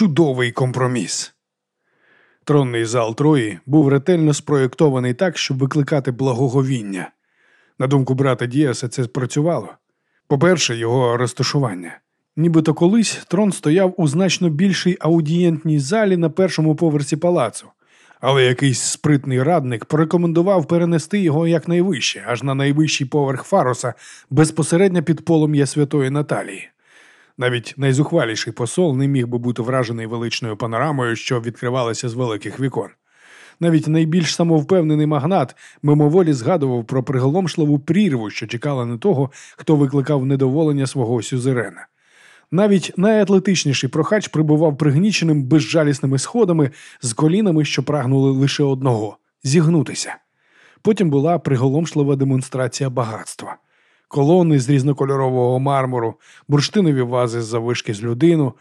чудовий компроміс. Тронний зал Трої був ретельно спроєктований так, щоб викликати благоговіння. На думку брата Діаса, це спрацювало. По-перше, його розташування. Нібито колись трон стояв у значно більшій аудієнтній залі на першому поверсі палацу, але якийсь спритний радник порекомендував перенести його якнайвище, аж на найвищий поверх фароса, безпосередньо під полум'я святої Наталії. Навіть найзухваліший посол не міг би бути вражений величною панорамою, що відкривалася з великих вікон. Навіть найбільш самовпевнений магнат мимоволі згадував про приголомшливу прірву, що чекала на того, хто викликав недоволення свого сюзерена. Навіть найатлетичніший прохач прибував пригніченим безжалісними сходами з колінами, що прагнули лише одного зігнутися. Потім була приголомшлива демонстрація багатства. Колони з різнокольорового мармуру, бурштинові вази з завишки з людину,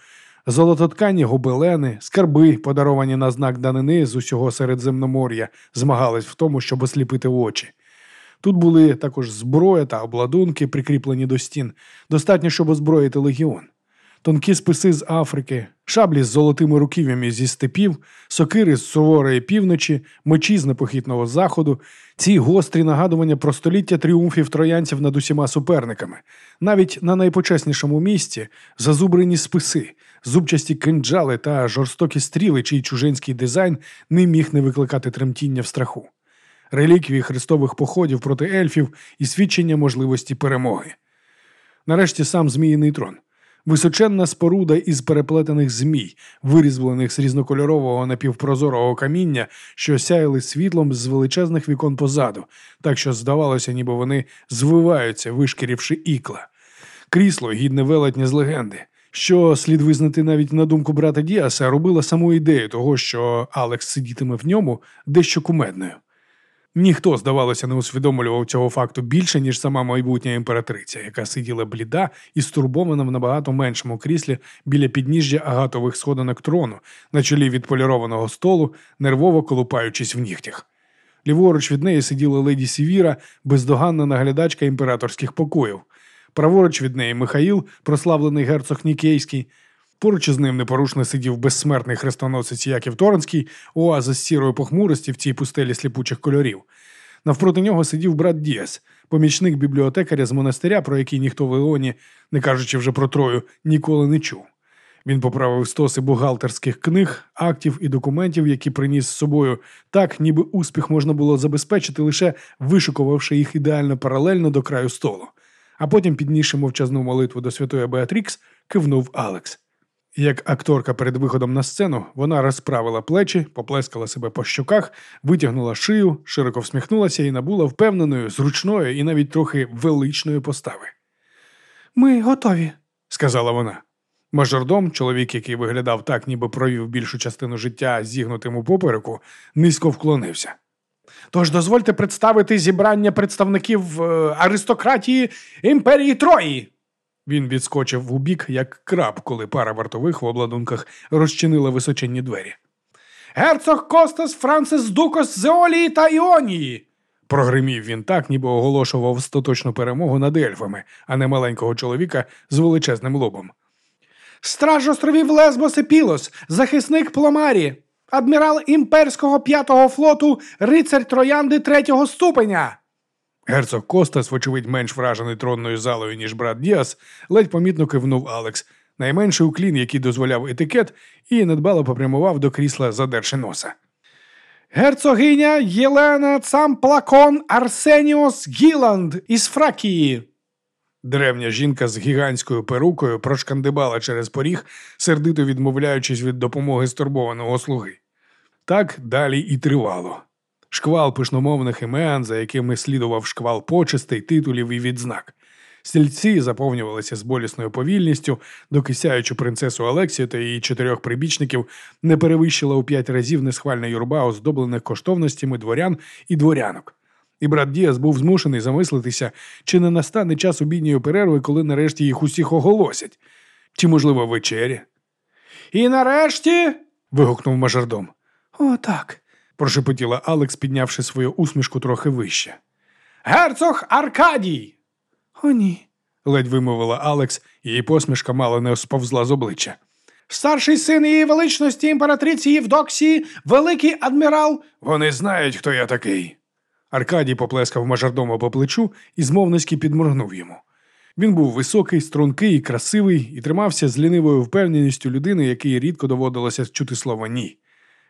золототкані гобелени, скарби, подаровані на знак данини з усього Середземномор'я, змагались в тому, щоб осліпити очі. Тут були також зброя та обладунки, прикріплені до стін, достатньо, щоб озброїти легіон тонкі списи з Африки, шаблі з золотими руків'ями зі степів, сокири з суворої півночі, мечі з непохитного заходу, ці гострі нагадування про століття тріумфів троянців над усіма суперниками, навіть на найпочеснішому місці зазубрені списи, зубчасті кинджали та жорстокі стріли, чий чужинський дизайн не міг не викликати тремтіння в страху. Реліквії хрестових походів проти ельфів і свідчення можливості перемоги. Нарешті сам Зміїний трон височенна споруда із переплетених змій, вирізблених з різнокольорового напівпрозорого каміння, що сяяли світлом з величезних вікон позаду, так що здавалося, ніби вони звиваються, вишкірівши ікла. Крісло, гідне велетня з легенди. Що слід визнати навіть на думку брата Діаса, робила саму ідею того, що Алекс сидітиме в ньому дещо кумедною. Ніхто, здавалося, не усвідомлював цього факту більше, ніж сама майбутня імператриця, яка сиділа бліда і стурбована в набагато меншому кріслі біля підніжжя агатових сходинок трону, на чолі відполірованого столу, нервово колупаючись в нігтях. Ліворуч від неї сиділа леді Сівіра, бездоганна наглядачка імператорських покоїв. Праворуч від неї Михаїл, прославлений герцог Нікейський. Поруч із ним непорушно сидів безсмертний хрестоносець Яків Торанський, оаза з сірої похмурості в цій пустелі сліпучих кольорів. Навпроти нього сидів брат Діас, помічник бібліотекаря з монастиря, про який ніхто в Іоні, не кажучи вже про Трою, ніколи не чув. Він поправив стоси бухгалтерських книг, актів і документів, які приніс з собою, так, ніби успіх можна було забезпечити, лише вишукувавши їх ідеально паралельно до краю столу. А потім, піднісши мовчазну молитву до святої Беатрікс, кивнув Алекс. Як акторка перед виходом на сцену, вона розправила плечі, поплескала себе по щоках, витягнула шию, широко всміхнулася і набула впевненої, зручної і навіть трохи величної постави. Ми готові, сказала вона. Мажордом, чоловік, який виглядав так, ніби провів більшу частину життя зігнутим у попереку, низько вклонився. Тож дозвольте представити зібрання представників е, аристократії імперії Трої. Він відскочив в бік, як краб, коли пара вартових в обладунках розчинила височенні двері. Герцог Костас Францис Дукос Зеолії та Іонії. Прогримів він так, ніби оголошував остаточну перемогу над ельфами, а не маленького чоловіка з величезним лобом. Страж островів Лесбос і Пілос, захисник Пломарі, адмірал імперського п'ятого флоту, рицар троянди третього ступеня. Герцог Костас, вочевидь, менш вражений тронною залою, ніж брат Діас, ледь помітно кивнув Алекс, найменший уклін, який дозволяв етикет, і недбало попрямував до крісла, задерши носа. Герцогиня Єлена Цамплакон Арсеніос Гіланд із Фракії. Древня жінка з гігантською перукою прошкандибала через поріг, сердито відмовляючись від допомоги стурбованого слуги. Так далі і тривало шквал пишномовних імен, за якими слідував шквал почестей, титулів і відзнак. Стільці заповнювалися з болісною повільністю, доки сяючу принцесу Алексію та її чотирьох прибічників не перевищила у п'ять разів несхвальна юрба, оздоблених коштовностями дворян і дворянок. І брат Діас був змушений замислитися, чи не настане час обідньої перерви, коли нарешті їх усіх оголосять, чи, можливо, вечері. І нарешті. вигукнув мажордом. «О, так прошепотіла Алекс, піднявши свою усмішку трохи вище. Герцог Аркадій. О, ні. ледь вимовила Алекс, її посмішка мало не сповзла з обличчя. старший син її величності імператриці Євдоксії, великий адмірал. Вони знають, хто я такий. Аркадій поплескав мажордома по плечу і змовницьки підморгнув йому. Він був високий, стрункий і красивий і тримався з лінивою впевненістю людини, якій рідко доводилося чути слово ні.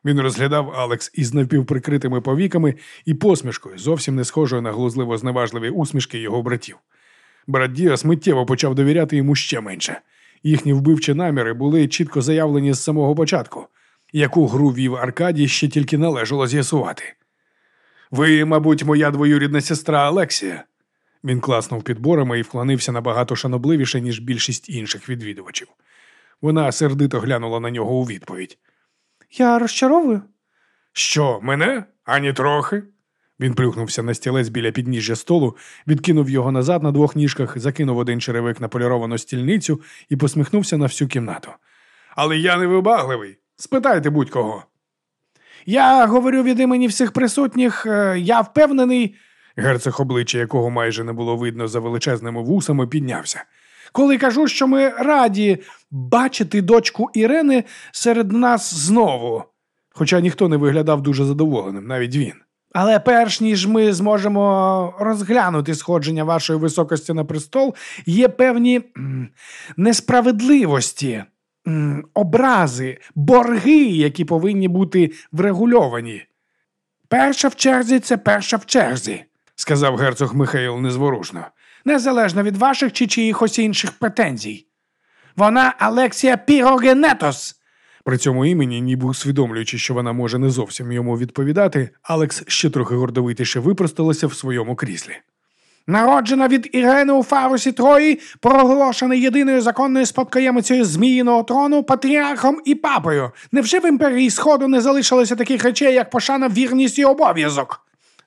Він розглядав Алекс із навпівприкритими повіками і посмішкою, зовсім не схожою на глузливо зневажливі усмішки його братів. Брат Діас миттєво почав довіряти йому ще менше. Їхні вбивчі наміри були чітко заявлені з самого початку. Яку гру вів Аркадій ще тільки належало з'ясувати. Ви, мабуть, моя двоюрідна сестра Алексія. Він класнув підборами і вклонився набагато шанобливіше, ніж більшість інших відвідувачів. Вона сердито глянула на нього у відповідь. Я розчаровую. Що, мене? Ані трохи. Він плюхнувся на стілець біля підніжжя столу, відкинув його назад на двох ніжках, закинув один черевик на поліровану стільницю і посміхнувся на всю кімнату. Але я не вибагливий. Спитайте будь-кого. Я говорю від імені всіх присутніх, е, я впевнений. Герцог обличчя, якого майже не було видно за величезними вусами, піднявся. Коли кажу, що ми раді бачити дочку Ірени серед нас знову. Хоча ніхто не виглядав дуже задоволеним, навіть він. Але перш ніж ми зможемо розглянути сходження вашої високості на престол, є певні несправедливості, образи, борги, які повинні бути врегульовані. Перша в черзі це перша в черзі, сказав герцог Михаїл незворушно. Незалежно від ваших чи чиїхось інших претензій. Вона Алексія Пірогенетос. При цьому імені, ніби усвідомлюючи, що вона може не зовсім йому відповідати, Алекс ще трохи гордовитіше випросталася в своєму кріслі. Народжена від Ірени у Фарусі Трої, проголошена єдиною законною спадкоємицею Зміїного трону, патріархом і папою. Невже в імперії Сходу не залишилося таких речей, як пошана, вірність і обов'язок?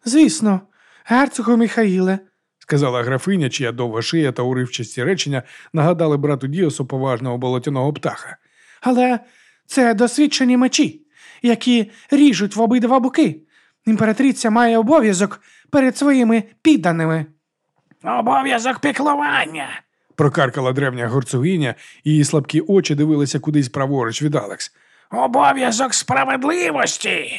Звісно, герцогу Михаїле, сказала графиня, чия довга шия та уривчасті речення нагадали брату Діосу поважного болотяного птаха. Але це досвідчені мечі, які ріжуть в обидва боки. Імператриця має обов'язок перед своїми підданими. Обов'язок піклування. Прокаркала древня горцогиня, і її слабкі очі дивилися кудись праворуч від Алекс. Обов'язок справедливості.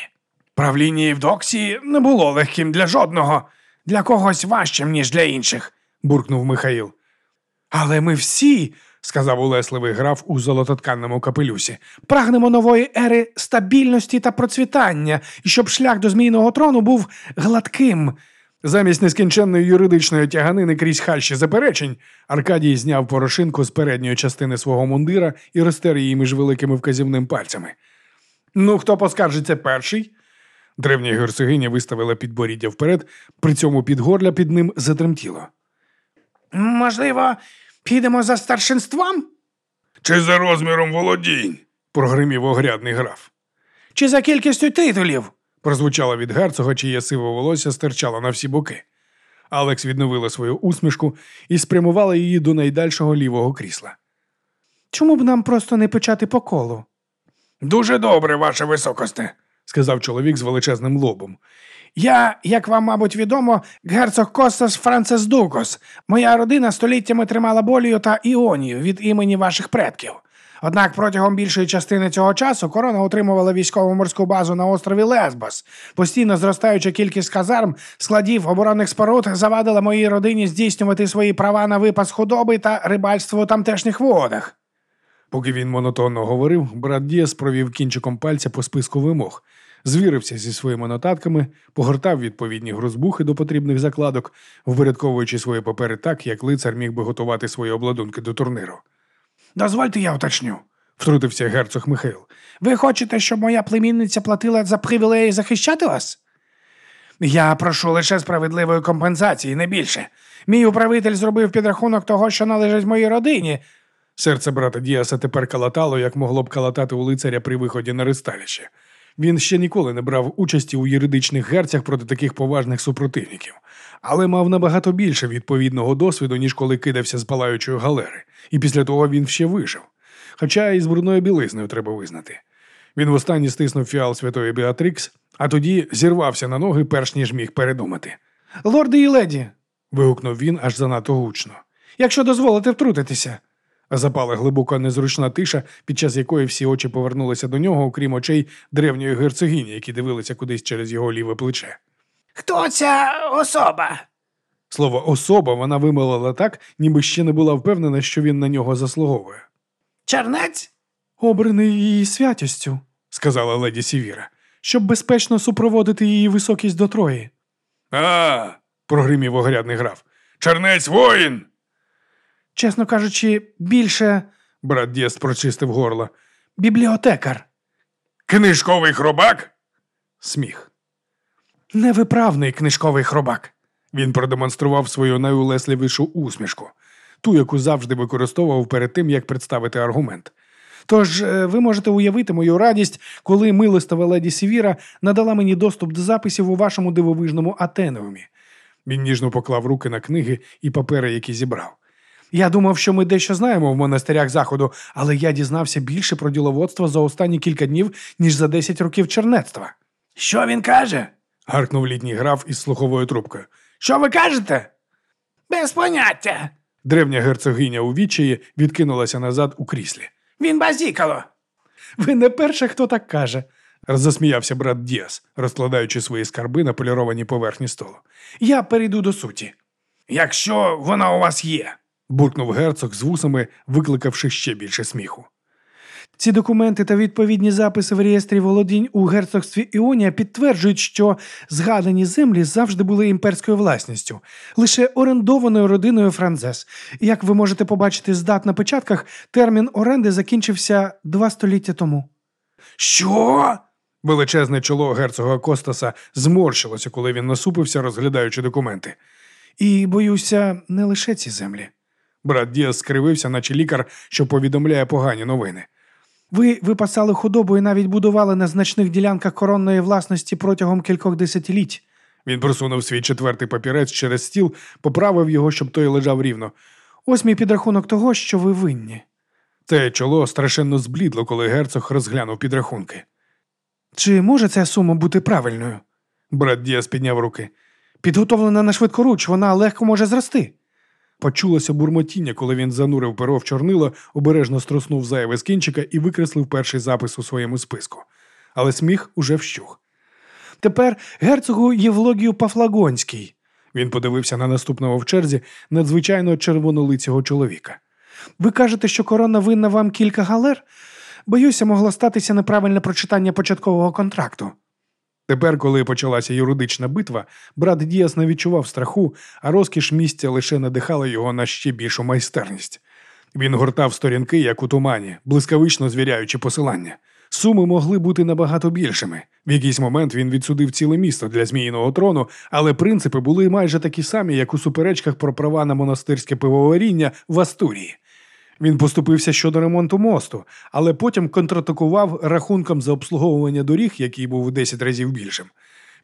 Правління Євдоксії не було легким для жодного, Для когось важчим, ніж для інших. буркнув Михаїл. Але ми всі, сказав улесливий граф у золототканному капелюсі, Прагнемо нової ери стабільності та процвітання, і щоб шлях до змійного трону був гладким. Замість нескінченної юридичної тяганини крізь хальші заперечень, Аркадій зняв порошинку з передньої частини свого мундира і розтер її між великими вказівним пальцями. Ну, хто поскаржиться перший? Древня герцогиня виставила підборіддя вперед, при цьому підгорля під ним затремтіло. Можливо, підемо за старшинством? Чи за розміром володінь? прогримів огрядний граф. Чи за кількістю титулів? прозвучало від герцога, чиє сиве волосся стирчало на всі боки. Алекс відновила свою усмішку і спрямувала її до найдальшого лівого крісла. Чому б нам просто не почати по колу? Дуже добре, ваше високосте, сказав чоловік з величезним лобом. Я, як вам, мабуть, відомо, герцог Костас Францес Дукос. Моя родина століттями тримала болію та іонію від імені ваших предків. Однак протягом більшої частини цього часу корона утримувала військово-морську базу на острові Лесбос. Постійно зростаюча кількість казарм, складів оборонних споруд завадила моїй родині здійснювати свої права на випас худоби та рибальство у тамтешніх водах. Поки він монотонно говорив, брат Діас провів кінчиком пальця по списку вимог, звірився зі своїми нотатками, погортав відповідні грузбухи до потрібних закладок, впорядковуючи свої папери так, як лицар міг би готувати свої обладунки до турниру. Дозвольте, я уточню. Втрутився герцог Михайл. Ви хочете, щоб моя племінниця платила за привілеї захищати вас? Я прошу лише справедливої компенсації, не більше. Мій управитель зробив підрахунок того, що належить моїй родині. Серце брата Діаса тепер калатало, як могло б калатати у лицаря при виході на ристалище. Він ще ніколи не брав участі у юридичних герцях проти таких поважних супротивників, але мав набагато більше відповідного досвіду, ніж коли кидався з палаючої галери, і після того він ще вижив. Хоча і з брудною білизнею треба визнати. Він востаннє стиснув фіал святої Біатрікс, а тоді зірвався на ноги, перш ніж міг передумати. Лорди і леді, Вигукнув він аж занадто гучно. якщо дозволите втрутитися. Запала глибока незручна тиша, під час якої всі очі повернулися до нього, окрім очей древньої герцогині, які дивилися кудись через його ліве плече. Хто ця особа? Слово особа вона вимовила так, ніби ще не була впевнена, що він на нього заслуговує. Чернець? Обраний її святістю, сказала леді Сівіра, щоб безпечно супроводити її високість до Трої. А. прогримів огрядний граф. Чернець воїн. Чесно кажучи, більше Брат Дєст прочистив горло. бібліотекар. Книжковий хробак? Сміх. Невиправний книжковий хробак. Він продемонстрував свою найулесливішу усмішку, ту, яку завжди використовував перед тим, як представити аргумент. Тож е, ви можете уявити мою радість, коли милостива леді Сівіра надала мені доступ до записів у вашому дивовижному Атенеумі. Він ніжно поклав руки на книги і папери, які зібрав. Я думав, що ми дещо знаємо в монастирях заходу, але я дізнався більше про діловодство за останні кілька днів, ніж за 10 років чернецтва. Що він каже? гаркнув літній граф із слуховою трубкою. Що ви кажете? Без поняття. Древня герцогиня у відчаї відкинулася назад у кріслі. Він базікало. Ви не перша, хто так каже, засміявся брат Діас, розкладаючи свої скарби на полірованій поверхні столу. Я перейду до суті. Якщо вона у вас є. Буркнув герцог з вусами, викликавши ще більше сміху. Ці документи та відповідні записи в реєстрі володінь у герцогстві Іонія підтверджують, що згадані землі завжди були імперською власністю, лише орендованою родиною Франзес. Як ви можете побачити з дат на печатках, термін оренди закінчився два століття тому. Що? Величезне чоло герцога Костаса зморщилося, коли він насупився, розглядаючи документи. І боюся, не лише ці землі. Брат Діас скривився, наче лікар, що повідомляє погані новини. Ви випасали худобу і навіть будували на значних ділянках коронної власності протягом кількох десятиліть. Він просунув свій четвертий папірець через стіл, поправив його, щоб той лежав рівно. Ось мій підрахунок того, що ви винні. Це чоло страшенно зблідло, коли герцог розглянув підрахунки. Чи може ця сума бути правильною? Брат Діас підняв руки. Підготовлена на швидкоруч, вона легко може зрости. Почулося бурмотіння, коли він занурив перо в чорнило, обережно струснув зайве з кінчика і викреслив перший запис у своєму списку. Але сміх уже вщух. Тепер герцогу Євлогію Пафлагонський. Він подивився на наступного в черзі надзвичайно червонолицього чоловіка. Ви кажете, що корона винна вам кілька галер? Боюся, могло статися неправильне прочитання початкового контракту. Тепер, коли почалася юридична битва, брат Діас не відчував страху, а розкіш місця лише надихала його на ще більшу майстерність. Він гортав сторінки, як у тумані, блискавично звіряючи посилання. Суми могли бути набагато більшими. В якийсь момент він відсудив ціле місто для зміїного трону, але принципи були майже такі самі, як у суперечках про права на монастирське пивоваріння в Астурії. Він поступився щодо ремонту мосту, але потім контратакував рахунком за обслуговування доріг, який був у 10 разів більшим.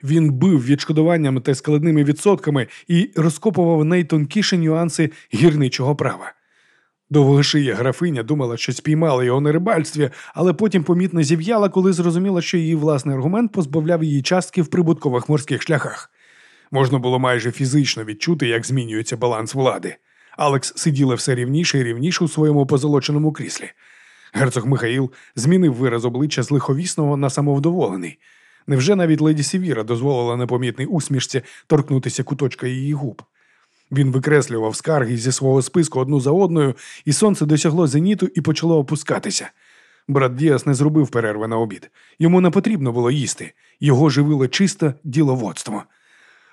Він бив відшкодуваннями та складними відсотками і розкопував найтонкіші нюанси гірничого права. Довгошия графиня думала, що спіймала його на рибальстві, але потім помітно зів'яла, коли зрозуміла, що її власний аргумент позбавляв її частки в прибуткових морських шляхах. Можна було майже фізично відчути, як змінюється баланс влади. Алекс сиділа все рівніше і рівніше у своєму позолоченому кріслі. Герцог Михаїл змінив вираз обличчя з лиховісного на самовдоволений. Невже навіть леді Сівіра дозволила непомітній усмішці торкнутися куточка її губ? Він викреслював скарги зі свого списку одну за одною, і сонце досягло зеніту і почало опускатися. Брат Діас не зробив перерви на обід. Йому не потрібно було їсти. Його живило чисте діловодство.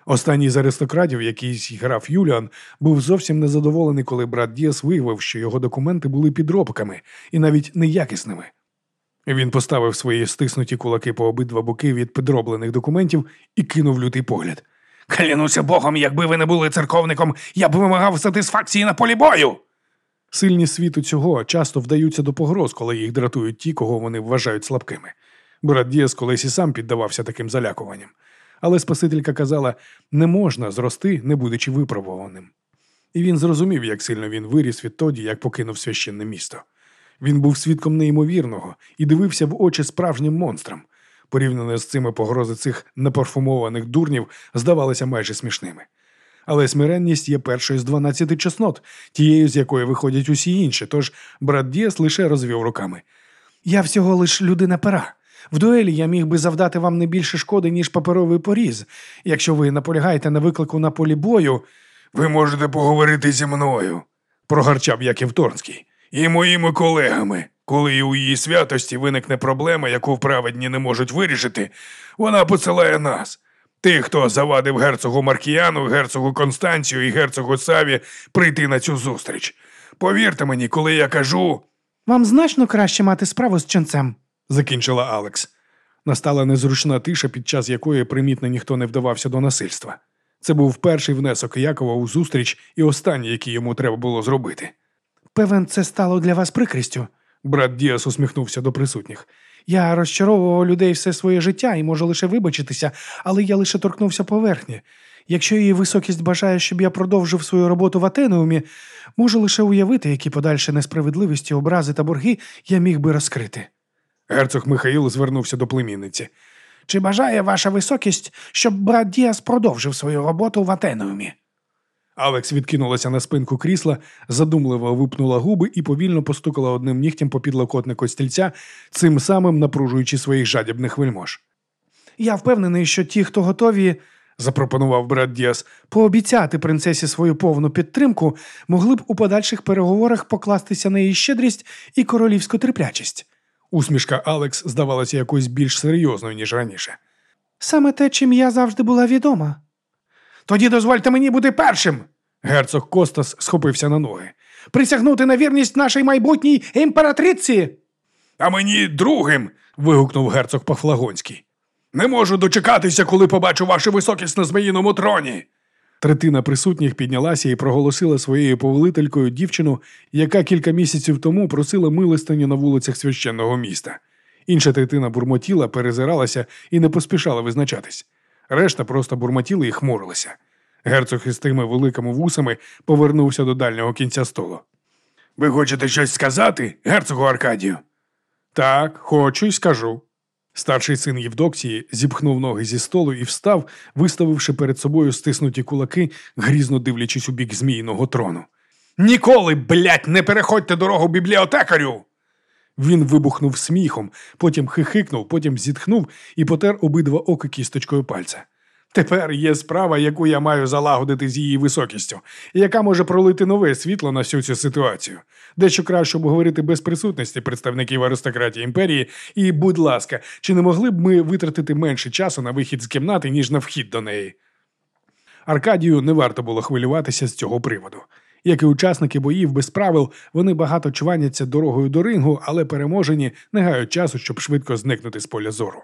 Останній з аристократів, якийсь граф Юліан, був зовсім незадоволений, коли брат Діас виявив, що його документи були підробками і навіть неякісними. Він поставив свої стиснуті кулаки по обидва боки від підроблених документів і кинув лютий погляд. Клянуся Богом, якби ви не були церковником, я б вимагав сатисфакції на полі бою. Сильні світу цього часто вдаються до погроз, коли їх дратують ті, кого вони вважають слабкими. Брат Діас колись і сам піддавався таким залякуванням. Але Спасителька казала, не можна зрости, не будучи випробуваним. І він зрозумів, як сильно він виріс відтоді, як покинув священне місто. Він був свідком неймовірного і дивився в очі справжнім монстрам. Порівняно з цими погрози цих непарфумованих дурнів здавалися майже смішними. Але смиренність є першою з дванадцяти чеснот, тією, з якої виходять усі інші, тож брат Діас лише розвів руками. Я всього лиш людина пера. В дуелі я міг би завдати вам не більше шкоди, ніж паперовий поріз. Якщо ви наполягаєте на виклику на полі бою, Ви можете поговорити зі мною, прогарчав Яків Торнський, і моїми колегами. Коли у її святості виникне проблема, яку вправедні не можуть вирішити, вона посилає нас. Тих, хто завадив герцогу Маркіяну, герцогу Констанцію і герцогу Саві прийти на цю зустріч. Повірте мені, коли я кажу, вам значно краще мати справу з ченцем. Закінчила Алекс. Настала незручна тиша, під час якої примітно ніхто не вдавався до насильства. Це був перший внесок Якова у зустріч і останній, який йому треба було зробити. Певен, це стало для вас прикрістю. Брат Діас усміхнувся до присутніх. Я розчаровував людей все своє життя і можу лише вибачитися, але я лише торкнувся поверхні. Якщо її високість бажає, щоб я продовжив свою роботу в Атенеумі, можу лише уявити, які подальші несправедливості, образи та борги я міг би розкрити. Герцог Михаїл звернувся до племінниці. Чи бажає ваша високість, щоб брат Діас продовжив свою роботу в Атенеумі? Алекс відкинулася на спинку крісла, задумливо випнула губи і повільно постукала одним нігтем по підлокотнику стільця, цим самим напружуючи своїх жадібних вельмож. Я впевнений, що ті, хто готові, запропонував брат Діас, пообіцяти принцесі свою повну підтримку, могли б у подальших переговорах покластися на її щедрість і королівську терплячість. Усмішка Алекс здавалася якоюсь більш серйозною, ніж раніше. Саме те, чим я завжди була відома. Тоді дозвольте мені бути першим. Герцог Костас схопився на ноги. Присягнути на вірність нашій майбутній імператриці. А мені другим. вигукнув герцог Пафлагонський. Не можу дочекатися, коли побачу вашу високість на зміїному троні. Третина присутніх піднялася і проголосила своєю повелителькою дівчину, яка кілька місяців тому просила милостиню на вулицях священного міста. Інша третина бурмотіла, перезиралася і не поспішала визначатись. Решта просто бурмотіли і хмурилися. Герцог із тими великими вусами повернувся до дальнього кінця столу. Ви хочете щось сказати, герцогу Аркадію? Так, хочу й скажу. Старший син Євдоксії зіпхнув ноги зі столу і встав, виставивши перед собою стиснуті кулаки, грізно дивлячись у бік зміїного трону. Ніколи, блядь, не переходьте дорогу бібліотекарю. Він вибухнув сміхом, потім хихикнув, потім зітхнув і потер обидва оки кісточкою пальця. Тепер є справа, яку я маю залагодити з її високістю, яка може пролити нове світло на всю цю ситуацію. Дещо краще обговорити без присутності представників аристократії імперії. І, будь ласка, чи не могли б ми витратити менше часу на вихід з кімнати, ніж на вхід до неї? Аркадію не варто було хвилюватися з цього приводу. Як і учасники боїв без правил, вони багато чваняться дорогою до рингу, але переможені не гають часу, щоб швидко зникнути з поля зору.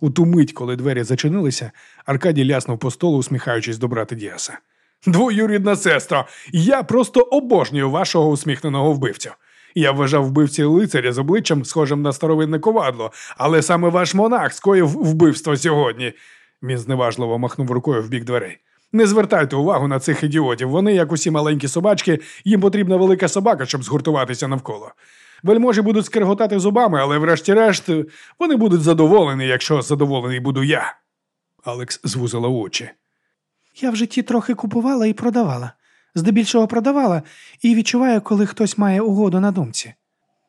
У ту мить, коли двері зачинилися, Аркадій ляснув по столу, усміхаючись до брата Діаса. Двоюрідна сестро, я просто обожнюю вашого усміхненого вбивцю. Я вважав вбивці лицаря з обличчям, схожим на старовинне ковадло, але саме ваш монах скоїв вбивство сьогодні. Він зневажливо махнув рукою в бік дверей. Не звертайте увагу на цих ідіотів. Вони, як усі маленькі собачки, їм потрібна велика собака, щоб згуртуватися навколо. Вельможі будуть скреготати зубами, але врешті-решт вони будуть задоволені, якщо задоволений буду я. Алекс звузила очі. Я в житті трохи купувала і продавала. Здебільшого продавала і відчуваю, коли хтось має угоду на думці.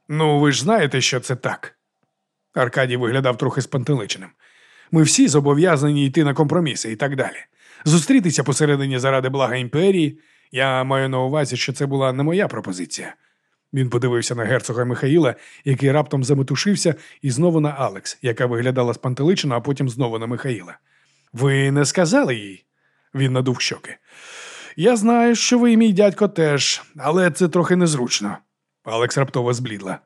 Ну, ви ж знаєте, що це так. Аркадій виглядав трохи спантеличеним. Ми всі зобов'язані йти на компроміси і так далі. Зустрітися посередині заради блага імперії. Я маю на увазі, що це була не моя пропозиція. Він подивився на герцога Михаїла, який раптом заметушився, і знову на Алекс, яка виглядала спантеличено, а потім знову на Михаїла. Ви не сказали їй? Він надув щоки. Я знаю, що ви і мій дядько теж, але це трохи незручно. Алекс раптово зблідла.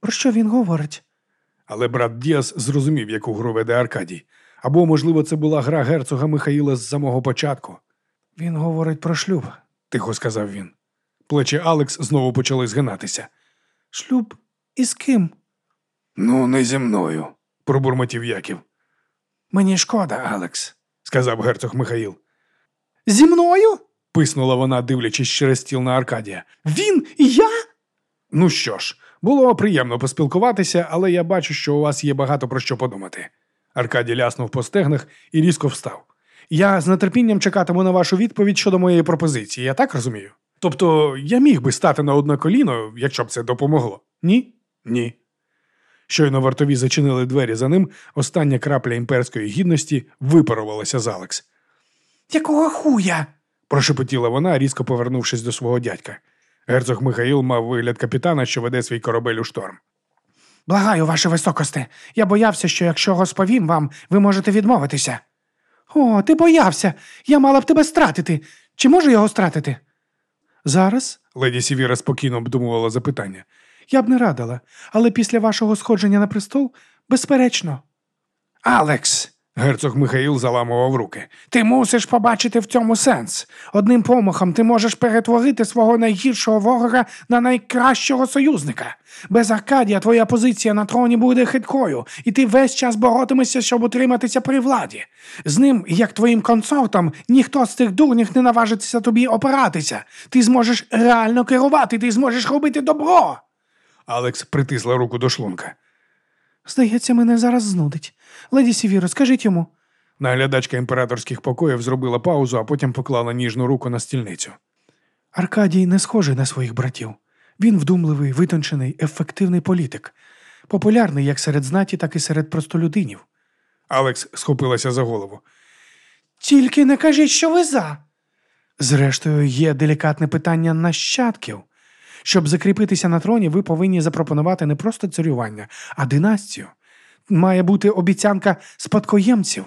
Про що він говорить? Але брат Діас зрозумів, яку гру веде Аркадій. Або, можливо, це була гра герцога Михаїла з самого початку. Він говорить про шлюб, тихо сказав він. Плечі Алекс знову почали згинатися. Шлюб із ким? Ну, не зі мною, пробурмотів Яків. Мені шкода, Алекс, сказав герцог Михаїл. Зі мною? писнула вона, дивлячись через стіл на Аркадія. Він і я? Ну що ж, було приємно поспілкуватися, але я бачу, що у вас є багато про що подумати. Аркадій ляснув по стегнах і різко встав. Я з нетерпінням чекатиму на вашу відповідь щодо моєї пропозиції, я так розумію? Тобто я міг би стати на одне коліно, якщо б це допомогло. Ні? Ні. Щойно вартові зачинили двері за ним, остання крапля імперської гідності випарувалася з Алекс. Якого хуя? Прошепотіла вона, різко повернувшись до свого дядька. Герцог Михаїл мав вигляд капітана, що веде свій корабель у шторм. Благаю, ваше високосте. Я боявся, що якщо розповім вам, ви можете відмовитися. О, ти боявся. Я мала б тебе стратити. Чи можу його стратити? Зараз, леді Сівіра спокійно обдумувала запитання. Я б не радила, але після вашого сходження на престол, безперечно. Алекс, Герцог Михаїл заламував руки. ти мусиш побачити в цьому сенс. Одним помахом ти можеш перетворити свого найгіршого ворога на найкращого союзника. Без Аркадія твоя позиція на троні буде хиткою, і ти весь час боротимешся, щоб утриматися при владі. З ним, як твоїм консортом, ніхто з цих дурнів не наважиться тобі опиратися. Ти зможеш реально керувати, ти зможеш робити добро. Алекс притисла руку до шлунка. Здається, мене зараз знудить. Леді Сівіро, скажіть йому. Наглядачка імператорських покоїв зробила паузу, а потім поклала ніжну руку на стільницю. Аркадій не схожий на своїх братів. Він вдумливий, витончений, ефективний політик, популярний як серед знаті, так і серед простолюдинів. Алекс схопилася за голову. Тільки не кажіть, що ви за. Зрештою, є делікатне питання нащадків. Щоб закріпитися на троні, ви повинні запропонувати не просто царювання, а династію. Має бути обіцянка спадкоємців.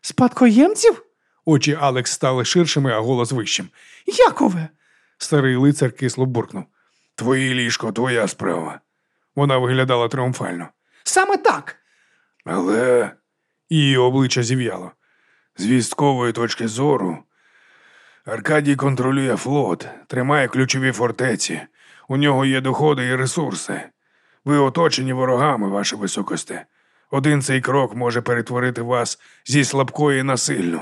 Спадкоємців? Очі Алекс стали ширшими, а голос вищим. Якове? Старий лицар кисло буркнув. Твоє ліжко, твоя справа. Вона виглядала тріумфально. Саме так. Але її обличчя зів'яло. З військової точки зору. Аркадій контролює флот, тримає ключові фортеці. У нього є доходи і ресурси. Ви оточені ворогами, ваше високосте. Один цей крок може перетворити вас зі слабкої на сильну.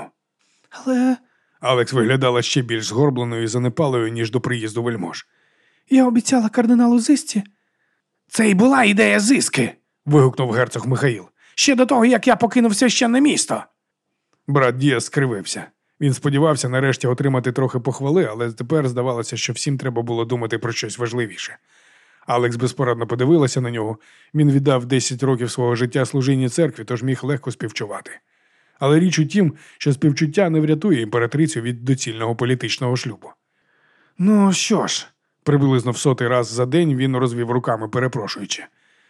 Але Алекс виглядала ще більш згорбленою і занепалою, ніж до приїзду вельмож. я обіцяла кардиналу Зисті. Це й була ідея зиски. Вигукнув герцог Михаїл. Ще до того, як я покинув священне місто. Брат Діас скривився. Він сподівався нарешті отримати трохи похвали, але тепер здавалося, що всім треба було думати про щось важливіше. Алекс безпорадно подивилася на нього. Він віддав 10 років свого життя служінні церкві, тож міг легко співчувати. Але річ у тім, що співчуття не врятує імператрицю від доцільного політичного шлюбу. Ну що ж, Приблизно в сотий раз за день він розвів руками, перепрошуючи.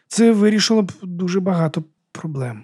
це вирішило б дуже багато проблем.